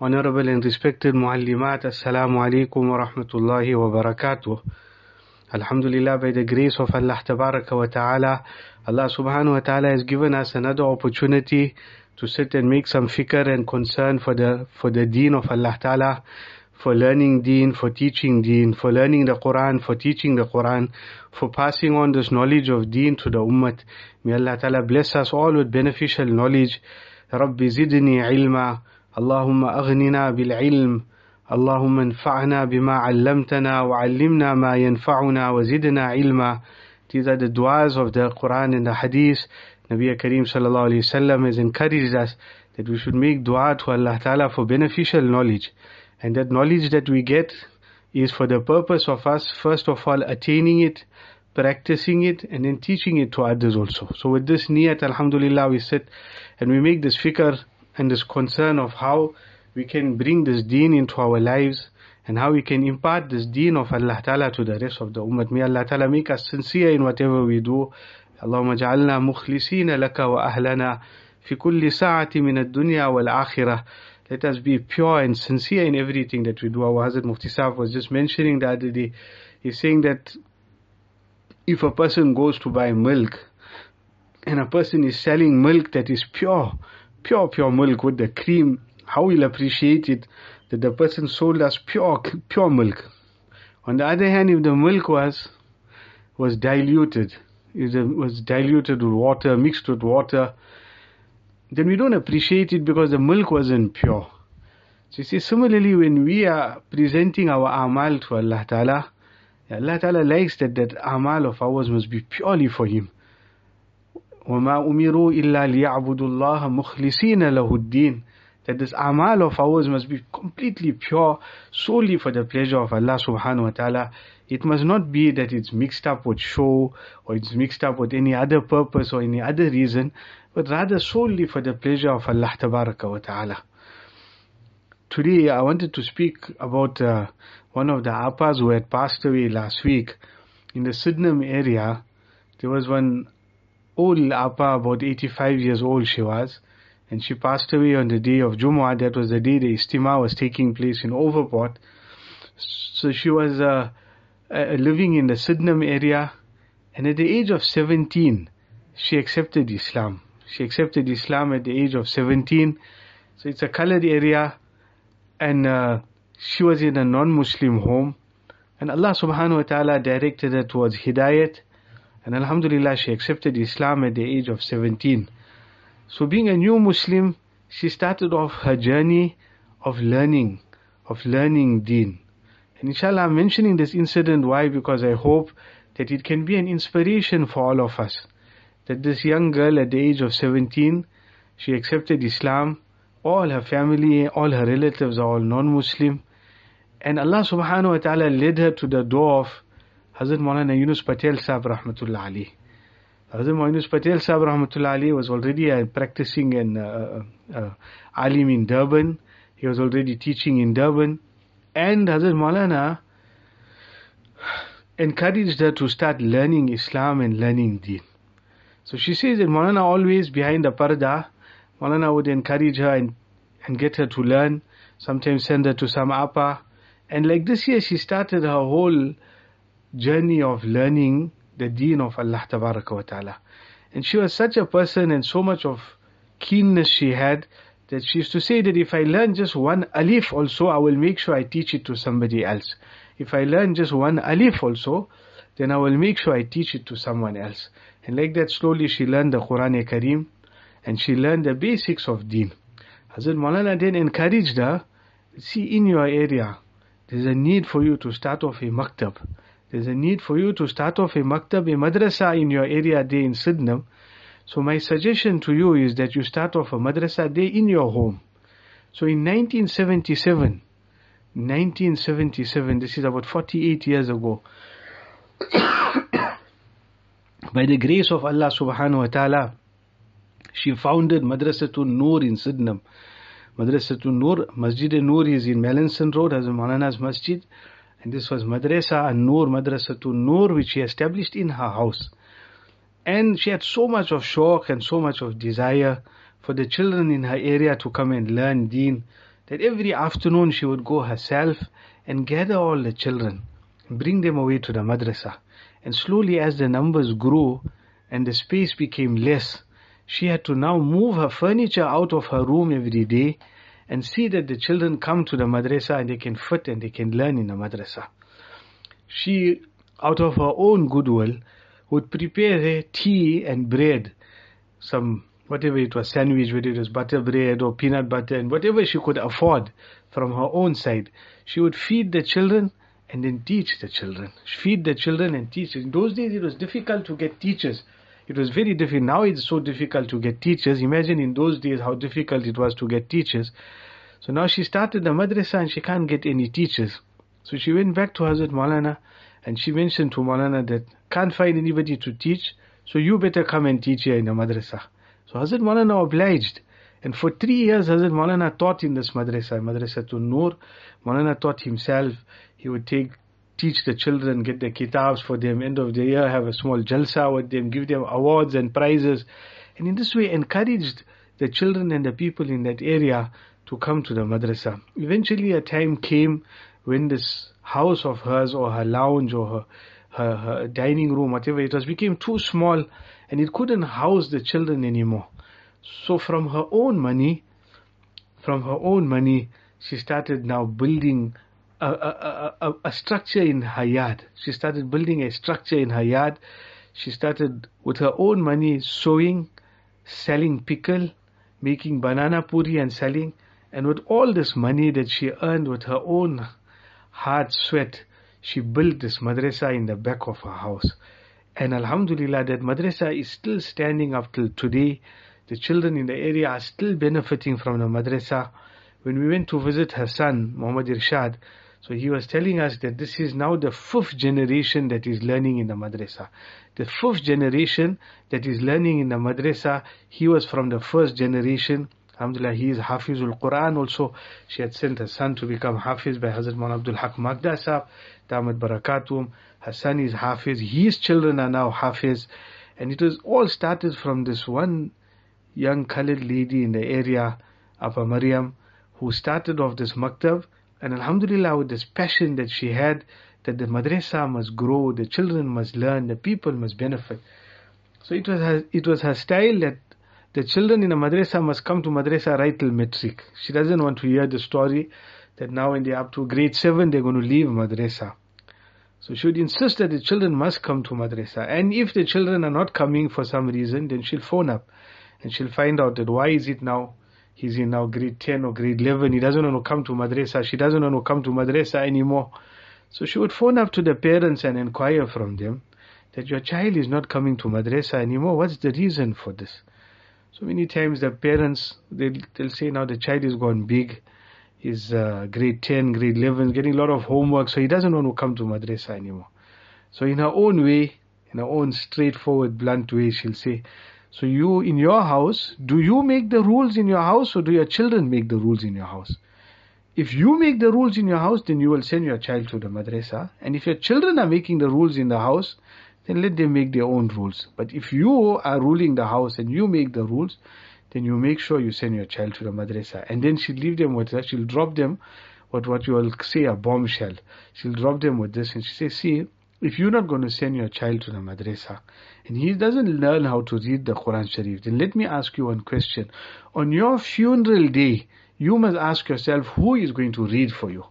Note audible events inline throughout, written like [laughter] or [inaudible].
Honorable and respected Muallimat, Assalamu alaikum wa rahmatullahi wa barakatuh. Alhamdulillah, by the grace of Allah Tabaraka wa Ta'ala, Allah Subhanahu wa Ta'ala has given us another opportunity to sit and make some fikr and concern for the, for the deen of Allah Ta'ala, for learning deen, for teaching deen, for learning the Quran, for teaching the Quran, for passing on this knowledge of deen to the ummah. May Allah Ta'ala bless us all with beneficial knowledge. Rabbi zidni ilma. اللهم أغننا بالعلم اللهم انفعنا بما علمتنا وعلمنا ما ينفعنا وزدنا علما These are the du'as of the Quran and the Hadith. Nabi Kareem sallallahu alayhi wasallam has encouraged us that we should make dua to Allah Ta'ala for beneficial knowledge. And that knowledge that we get is for the purpose of us, first of all, attaining it, practicing it, and then teaching it to others also. So with this niyat, alhamdulillah, we sit and we make this fikr and this concern of how we can bring this deen into our lives and how we can impart this deen of Allah Ta'ala to the rest of the ummah. May Allah Ta'ala make us sincere in whatever we do. اللهم اجعلنا مخلصين لك وأهلنا في كل ساعة من الدنيا والآخرة Let us be pure and sincere in everything that we do. Our Hazrat Mufti Sahib was just mentioning the other day. He's saying that if a person goes to buy milk and a person is selling milk that is pure, pure, pure milk with the cream, how we'll appreciate it that the person sold us pure, pure milk. On the other hand, if the milk was was diluted, it was diluted with water, mixed with water, then we don't appreciate it because the milk wasn't pure. So you see, similarly, when we are presenting our amal to Allah Ta'ala, Allah Ta'ala likes that that amal of ours must be purely for Him. وَمَا أُمِرُوا إِلَّا لِيَعْبُدُوا اللَّهَ مُخْلِصِينَ لَهُ الدِّينَ That this amal of ours must be completely pure, solely for the pleasure of Allah subhanahu wa ta'ala. It must not be that it's mixed up with show, or it's mixed up with any other purpose or any other reason, but rather solely for the pleasure of Allah tabaraka wa ta'ala. Today I wanted to speak about uh, one of the appas who had passed away last week. In the Sydenham area, there was one old Appa, about 85 years old she was, and she passed away on the day of Jumu'ah. That was the day the ijtima was taking place in Overport. So she was uh, uh, living in the Sydenham area, and at the age of 17, she accepted Islam. She accepted Islam at the age of 17. So it's a colored area, and uh, she was in a non-Muslim home, and Allah subhanahu wa ta'ala directed her towards Hidayat, and Alhamdulillah, she accepted Islam at the age of 17. So being a new Muslim, she started off her journey of learning, of learning deen. And inshallah, I'm mentioning this incident. Why? Because I hope that it can be an inspiration for all of us. That this young girl at the age of 17, she accepted Islam. All her family, all her relatives are all non-Muslim. And Allah subhanahu wa ta'ala led her to the door of Hazrat Maulana Yunus Patel Sahib Rahmatullah Alayh. Hazrat Maulana Yunus Patel Sahib Rahmatullah Alayh was already uh, practicing an uh, uh, alim in Durban. He was already teaching in Durban. And Hazrat Maulana encouraged her to start learning Islam and learning Deen. So she says that Maulana always behind the parda, Maulana would encourage her and, and get her to learn, sometimes send her to some appa. And like this year, she started her whole journey of learning the deen of Allah wa Ta'ala. And she was such a person and so much of keenness she had that she used to say that if I learn just one alif also, I will make sure I teach it to somebody else. If I learn just one alif also, then I will make sure I teach it to someone else. And like that slowly she learned the Quran Kareem and she learned the basics of deen. Hazrat Maulana then encouraged her, see in your area, there's a need for you to start off a maktab. There's a need for you to start off a maktab, a madrasa in your area there in Sydenham. So my suggestion to you is that you start off a madrasa there in your home. So in 1977, 1977, this is about 48 years ago, [coughs] by the grace of Allah subhanahu wa ta'ala, she founded Madrasatul Noor in Sydenham. Madrasatul Noor, Masjid Noor is in Melanson Road, as Malana's Masjid. And this was Madrasa and Noor, to Noor, which she established in her house. And she had so much of shauq and so much of desire for the children in her area to come and learn deen that every afternoon she would go herself and gather all the children bring them away to the madrasa. And slowly as the numbers grew and the space became less, she had to now move her furniture out of her room every day and see that the children come to the madrasa and they can fit and they can learn in the madrasa. She, out of her own goodwill, would prepare her tea and bread, some whatever it was, sandwich, whether it was butter bread or peanut butter, and whatever she could afford from her own side, she would feed the children and then teach the children. Feed the children and teach. In those days, it was difficult to get teachers. It was very difficult. Now it's so difficult to get teachers. Imagine in those days how difficult it was to get teachers. So now she started the madrasa and she can't get any teachers. So she went back to Hazrat Maulana and she mentioned to Maulana that can't find anybody to teach, so you better come and teach here in the madrasa. So Hazrat Maulana obliged. And for three years, Hazrat Maulana taught in this madrasa, Madrasa to Noor. Maulana taught himself. He would take, teach the children, get the kitabs for them, end of the year, have a small jalsa with them, give them awards and prizes. And in this way, encouraged the children and the people in that area to come to the madrasa. Eventually, a time came when this house of hers or her lounge or her, her, her dining room, whatever it was, became too small and it couldn't house the children anymore. So from her own money, from her own money, she started now building a, a, a, structure in her yard. She started building a structure in her yard. She started with her own money sewing, selling pickle, making banana puri and selling. And with all this money that she earned with her own hard sweat, she built this madrasa in the back of her house. And Alhamdulillah, that madrasa is still standing up till today. The children in the area are still benefiting from the madrasa. When we went to visit her son, Muhammad Irshad, so he was telling us that this is now the fifth generation that is learning in the madrasa. The fifth generation that is learning in the madrasa, he was from the first generation. Alhamdulillah, he is Hafizul Quran also. She had sent her son to become Hafiz by Hazrat Maulana Abdul Haq Magda Sahib, Damat Barakatum. Her son is Hafiz. His children are now Hafiz. And it was all started from this one young colored lady in the area, Apa Maryam, who started off this maktab. And Alhamdulillah, with this passion that she had, that the madrasa must grow, the children must learn, the people must benefit. So it was her, it was her style that the children in a madrasa must come to madrasa right till matric. She doesn't want to hear the story that now when they're up to grade 7, they're going to leave madrasa. So she would insist that the children must come to madrasa. And if the children are not coming for some reason, then she'll phone up and she'll find out that why is it now he's in now grade 10 or grade 11, he doesn't want to come to madrasa, she doesn't want to come to madrasa anymore. So she would phone up to the parents and inquire from them that your child is not coming to madrasa anymore. What's the reason for this? So many times the parents, they'll, they'll say now the child is gone big He's uh, grade 10, grade 11, getting a lot of homework, so he doesn't want to come to madrasa anymore. So in her own way, in her own straightforward, blunt way, she'll say, so you, in your house, do you make the rules in your house or do your children make the rules in your house? If you make the rules in your house, then you will send your child to the madrasa. And if your children are making the rules in the house, then let them make their own rules. But if you are ruling the house and you make the rules, then you make sure you send your child to the madrasa. And then she'll leave them with her, she'll drop them with what you will say a bombshell. She'll drop them with this and she says, see, if you're not going to send your child to the madrasa and he doesn't learn how to read the Quran Sharif, then let me ask you one question. On your funeral day, you must ask yourself who is going to read for you.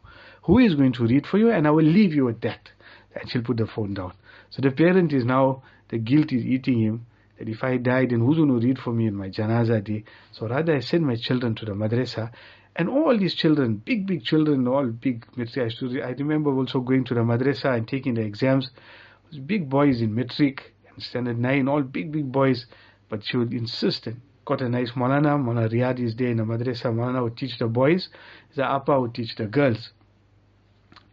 Who is going to read for you? And I will leave you with that. And she'll put the phone down. So the parent is now, the guilt is eating him that if I die, then who's going to read for me in my janaza day? So rather I send my children to the madrasa. And all these children, big, big children, all big, I remember also going to the madrasa and taking the exams. Big boys in matric and standard 9, all big, big boys. But she would insist and got a nice Malana. Malana Riyadh is there in the madrasa. Malana would teach the boys. The Appa would teach the girls.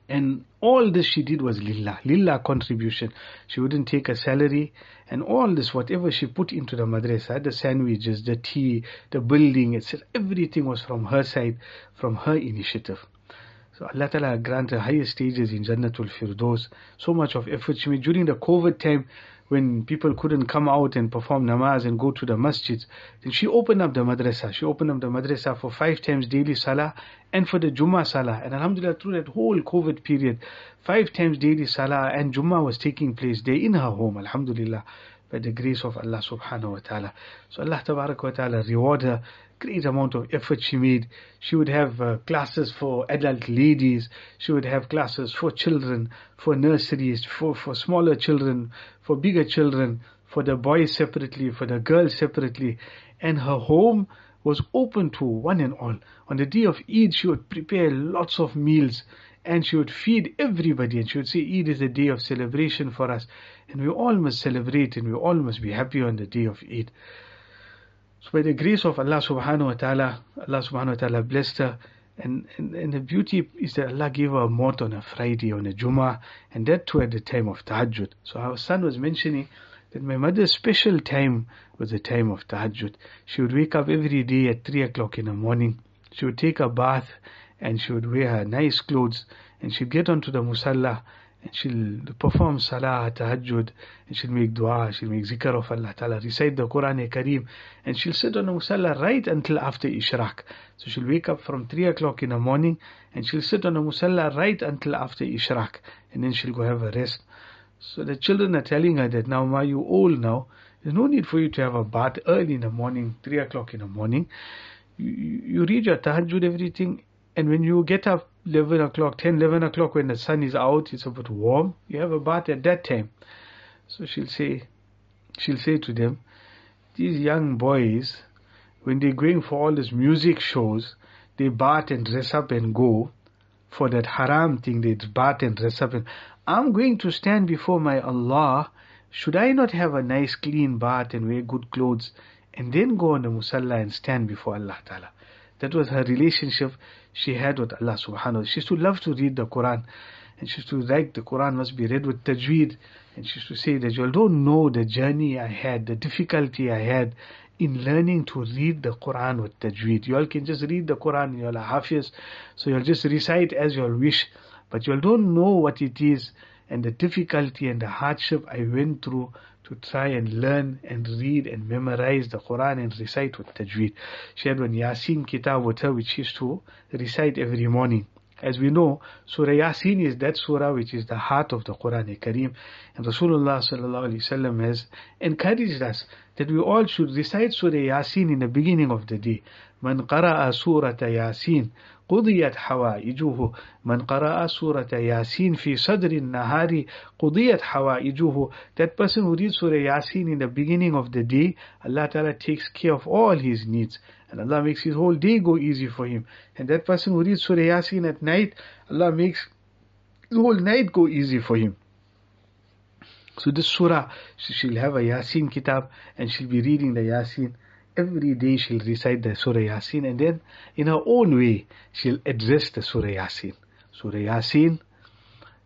And all this she did was lillah, lillah contribution. She wouldn't take a salary, and all this, whatever she put into the madrasa, the sandwiches, the tea, the building, etc., everything was from her side, from her initiative. So Allah Ta'ala granted higher stages in Jannatul Firdaus. So much of effort she made during the COVID time when people couldn't come out and perform namaz and go to the masjids. Then she opened up the madrasa. She opened up the madrasa for five times daily salah and for the Jummah salah. And Alhamdulillah, through that whole COVID period, five times daily salah and Jummah was taking place there in her home. Alhamdulillah by the grace of Allah subhanahu wa ta'ala. So Allah wa ta'ala reward her great amount of effort she made. She would have uh, classes for adult ladies. She would have classes for children, for nurseries, for, for smaller children, for bigger children, for the boys separately, for the girls separately. And her home was open to one and all. On the day of Eid, she would prepare lots of meals and she would feed everybody and she would say Eid is a day of celebration for us and we all must celebrate and we all must be happy on the day of Eid. So by the grace of Allah subhanahu wa ta'ala, Allah subhanahu wa ta'ala blessed her and, and, and the beauty is that Allah gave her a maut on a Friday, on a Jummah, and that too at the time of Tahajjud. So our son was mentioning that my mother's special time was the time of Tahajjud. She would wake up every day at 3 o'clock in the morning. She would take a bath and she would wear her nice clothes and she'd get onto the musalla and she'll perform salah, tahajjud, and she'll make dua, she'll make zikr of Allah Ta'ala, recite the Quran Kareem, and she'll sit on the musalla right until after Ishraq. So she'll wake up from 3 o'clock in the morning, and she'll sit on the musalla right until after Ishraq, and then she'll go have a rest. So the children are telling her that now, Ma, you old now, there's no need for you to have a bath early in the morning, 3 o'clock in the morning. You, you read your tahajjud, everything, and when you get up 11 o'clock, 10, 11 o'clock when the sun is out, it's a bit warm, you have a bath at that time. So she'll say, she'll say to them, these young boys, when they're going for all these music shows, they bath and dress up and go for that haram thing, they bath and dress up and I'm going to stand before my Allah. Should I not have a nice clean bath and wear good clothes and then go on the musalla and stand before Allah Ta'ala? That was her relationship she had with Allah subhanahu wa ta'ala. She used to love to read the Quran. And she used to like the Quran must be read with tajweed. And she used to say that you all don't know the journey I had, the difficulty I had in learning to read the Quran with tajweed. You all can just read the Quran, you all are hafiz, so you'll just recite as you all wish. But you all don't know what it is and the difficulty and the hardship I went through to try and learn and read and memorize the Quran and recite with tajweed. She had one Yasin kitab which she used to recite every morning. As we know, Surah Yasin is that surah which is the heart of the Quran Kareem. And Rasulullah sallallahu alaihi wasallam has encouraged us that we all should recite Surah Yasin in the beginning of the day. من قرأ سورة ياسين قضيت حوائجه من قرأ سورة ياسين في صدر النهار قضيت حوائجه that person who reads Surah Yasin in the beginning of the day Allah Ta'ala takes care of all his needs and Allah makes his whole day go easy for him and that person who reads Surah Yasin at night Allah makes the whole night go easy for him so this surah she'll have a Yasin kitab and she'll be reading the Yasin every day she'll recite the Surah Yasin and then in her own way she'll address the Surah Yasin. Surah Yasin,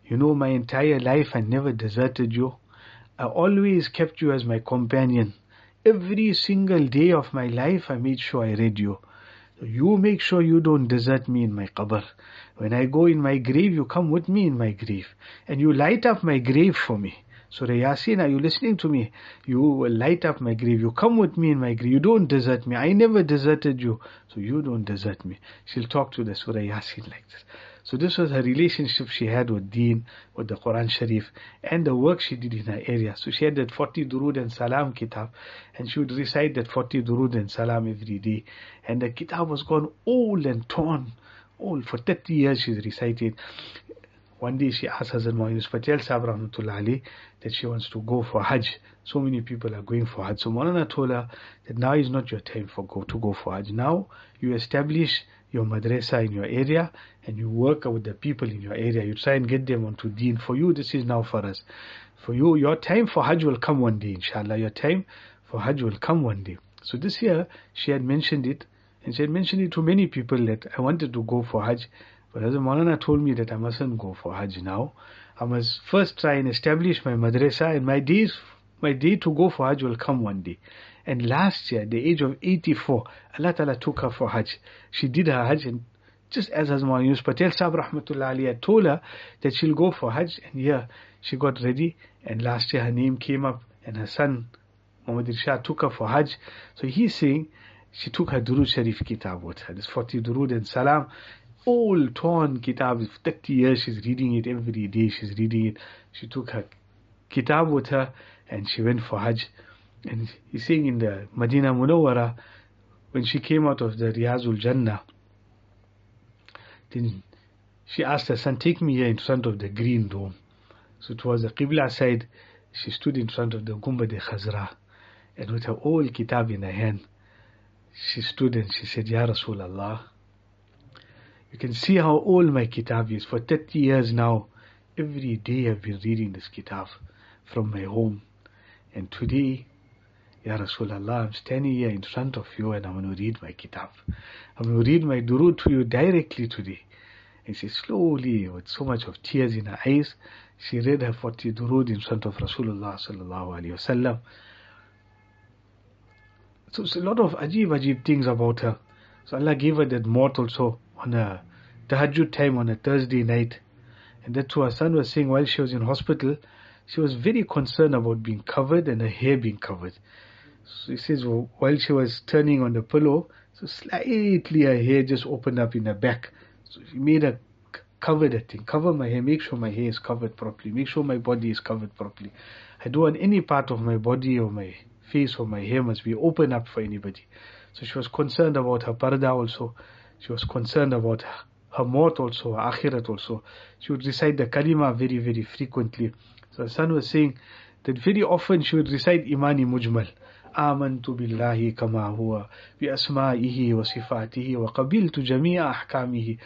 you know my entire life I never deserted you. I always kept you as my companion. Every single day of my life I made sure I read you. So you make sure you don't desert me in my qabr. When I go in my grave, you come with me in my grave. And you light up my grave for me. Surah Yasin, are you listening to me? You will light up my grave. You come with me in my grave. You don't desert me. I never deserted you. So you don't desert me. She'll talk to the Surah Yasin like this. So this was her relationship she had with Deen, with the Quran Sharif, and the work she did in her area. So she had that 40 Durud and Salam kitab, and she would recite that 40 Durud and Salam every day. And the kitab was gone old and torn. Old. For 30 years she recited. One day she asked Hazrat Moinus Patel Sahib Rahmatullah that she wants to go for Hajj. So many people are going for Hajj. So Maulana told her that now is not your time for go to go for Hajj. Now you establish your madrasa in your area and you work with the people in your area. You try and get them onto deen. For you, this is now for us. For you, your time for Hajj will come one day, inshallah. Your time for Hajj will come one day. So this year, she had mentioned it, and she had mentioned it to many people that I wanted to go for Hajj, But Hazrat Maulana told me that I mustn't go for Hajj now. I must first try and establish my madrasa and my days, my day to go for Hajj will come one day. And last year, at the age of 84, Allah Ta'ala took her for Hajj. She did her Hajj and just as Hazrat Yunus Patel Sahib Rahmatullah Alayh had told her that she'll go for Hajj and yeah, she got ready and last year her name came up and her son Muhammad Irshad took her for Hajj. So he's saying she took her Durud Sharif kitab with her. This 40 Durud and Salam. Old torn kitab. 30 years she's reading it every day. She's reading it. She took her kitab with her and she went for Hajj. And he's saying in the Medina Munawwara, when she came out of the Riyazul Jannah, then she asked her son, take me here in front of the green dome. So it was the Qibla side. She stood in front of the Gumbad Khazra. And with her old kitab in her hand, she stood and she said, Ya Rasulullah, you can see how old my kitab is. For 30 years now, every day I've been reading this kitab from my home. And today, Ya Rasulullah, I'm standing here in front of you and I'm going to read my kitab. I'm going to read my durud to you directly today. And she slowly, with so much of tears in her eyes, she read her 40 durud in front of Rasulullah sallallahu alayhi wasallam. So it's a lot of ajib ajib things about her. So Allah gave her that maut also on a tahajjud time on a Thursday night. And that's what her son was saying while she was in hospital. She was very concerned about being covered and her hair being covered. So he says well, while she was turning on the pillow, so slightly her hair just opened up in her back. So he made her cover that thing. Cover my hair. Make sure my hair is covered properly. Make sure my body is covered properly. I don't want any part of my body or my face or my hair must be open up for anybody. So she was concerned about her parda also. She was concerned about her, her maut also, her akhirat also. She would recite the kalima very, very frequently. So her son was saying that very often she would recite Imani Mujmal. آمنت بالله كما هو بأسمائه وصفاته وقبلت جميع أحكامه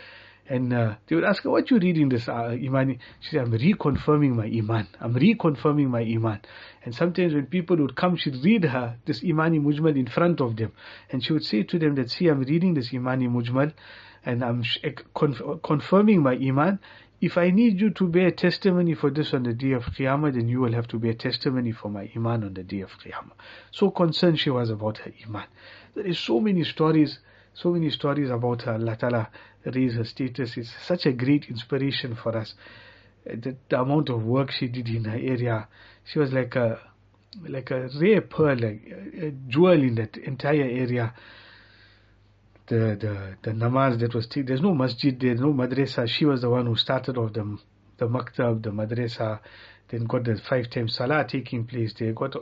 and uh, they would ask her, what you reading this uh, Iman? She said, I'm reconfirming my Iman. I'm reconfirming my Iman. And sometimes when people would come, she'd read her this Imani Mujmal in front of them. And she would say to them that, see, I'm reading this Imani Mujmal and I'm conf- confirming my Iman. if I need you to bear testimony for this on the day of Qiyamah, then you will have to bear testimony for my Iman on the day of Qiyamah. So concerned she was about her Iman. There is so many stories, so many stories about her. Allah Ta'ala raise her status. It's such a great inspiration for us. The, the amount of work she did in her area, she was like a like a rare pearl, like a jewel in that entire area. The the the namaz that was. There's no masjid. There's no madrasa. She was the one who started off the the maktab, the madrasa. Then got the five times salah taking place there. Got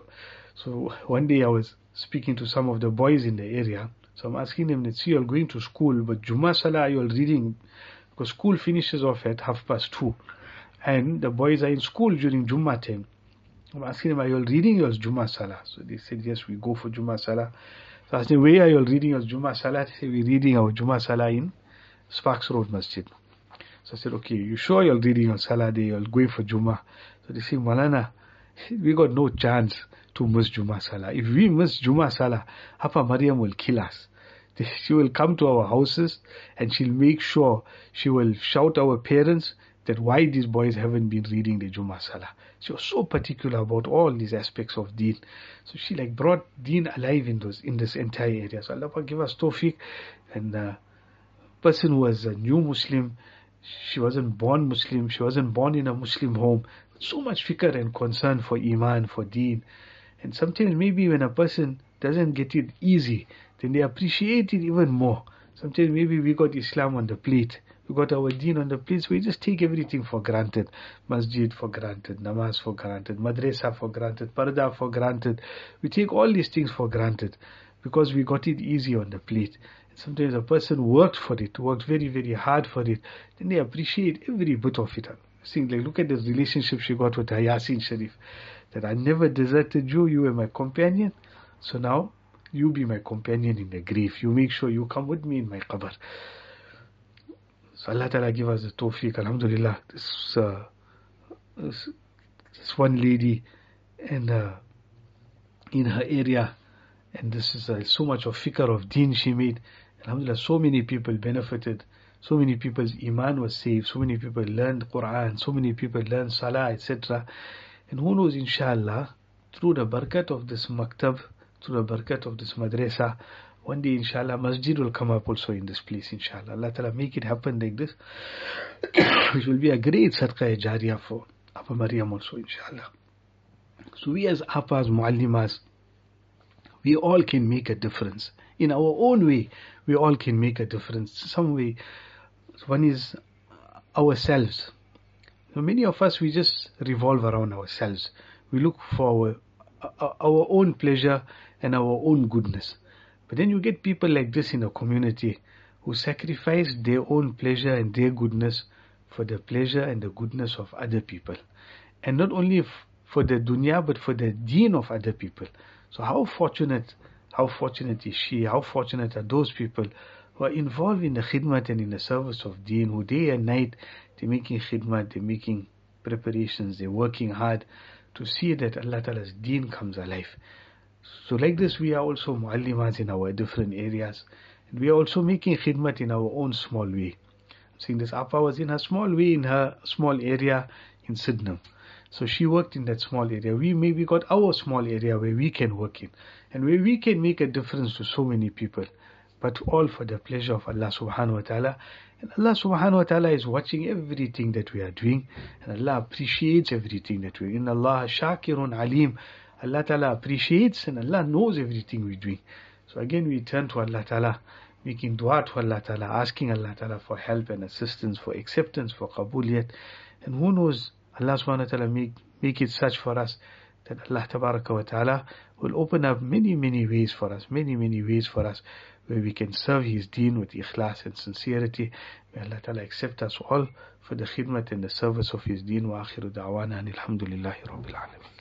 so one day I was speaking to some of the boys in the area so I'm asking them, let's see, you're going to school, but Juma Salah you're reading, because school finishes off at half past two. And the boys are in school during Juma time. I'm asking them, are you all reading your Juma Salah? So they said, yes, we go for Juma Salah. So them, where are you reading your Juma Salah? We're reading our Juma Salah in Sparks Road Masjid. So I said, okay, you sure you're reading your Salah day, you're going for Juma? So they say, Malana, [laughs] we got no chance to miss Juma Salah. If we miss Juma Salah, Appa Maryam will kill us. [laughs] She will come to our houses and she'll make sure she will shout our parents that why these boys haven't been reading the Juma Salah. She was so particular about all these aspects of Deen. So she like brought Deen alive in those in this entire area. So Allah give us tawfiq and the person who was a new Muslim, she wasn't born Muslim, she wasn't born in a Muslim home. So much fikr and concern for Iman, for Deen. And sometimes maybe when a person doesn't get it easy, then they appreciate it even more. Sometimes maybe we got Islam on the plate, we got our deen on the plate, so we just take everything for granted. Masjid for granted, namaz for granted, madrasa for granted, parda for granted. We take all these things for granted because we got it easy on the plate. Sometimes a person worked for it, worked very, very hard for it, then they appreciate every bit of it. See, like, look at the relationship she got with her Yasin Sharif. That I never deserted you, you were my companion. So now, you be my companion in the grave. You make sure you come with me in my qabr. So Allah Ta'ala give us the tawfiq. Alhamdulillah. This, uh, this, this, one lady and uh, in her area and this is uh, so much of fikr of deen she made. Alhamdulillah, so many people benefited So many people's iman was saved. So many people learned Quran. So many people learned Salah, etc. And who knows, inshallah, through the barakat of this maktab, through the barakat of this madrasa, one day, inshallah, masjid will come up also in this place, inshallah. Allah Ta'ala make it happen like this, [coughs] which will be a great sadaqah jariyah for Appa Maryam also, inshallah. So we as Appas, Muallimas, we all can make a difference. In our own way, we all can make a difference. Some way, one is ourselves. So many of us, we just revolve around ourselves. We look for our, uh, our own pleasure and our own goodness. But then you get people like this in a community who sacrifice their own pleasure and their goodness for the pleasure and the goodness of other people. And not only for the dunya, but for the deen of other people. So how fortunate, how fortunate is she, how fortunate are those people who are involved in the khidmat and in the service of deen, who day and night, they're making khidmat, they're making preparations, they're working hard to see that Allah Ta'ala's deen comes alive. So like this, we are also muallimas in our different areas. And we are also making khidmat in our own small way. I'm saying this Appa was in her small way in her small area in Sydenham. So she worked in that small area. We maybe got our small area where we can work in and where we can make a difference to so many people. But all for the pleasure of Allah subhanahu wa ta'ala. And Allah subhanahu wa ta'ala is watching everything that we are doing. And Allah appreciates everything that we are doing. In Allah shakirun alim. Allah Ta'ala appreciates and Allah knows everything we're doing. So again we turn to Allah Ta'ala, making dua to Allah Ta'ala, asking Allah Ta'ala for help and assistance, for acceptance, for qabuliyat. And who knows, Allah Subhanahu wa Ta'ala make, make it such for us that Allah Ta'ala will open up many, many ways for us, many, many ways for us where we can serve His deen with ikhlas and sincerity. May Allah Ta'ala accept us all for the khidmat and the service of His deen. Wa akhiru da'wana alhamdulillahi rabbil alamin.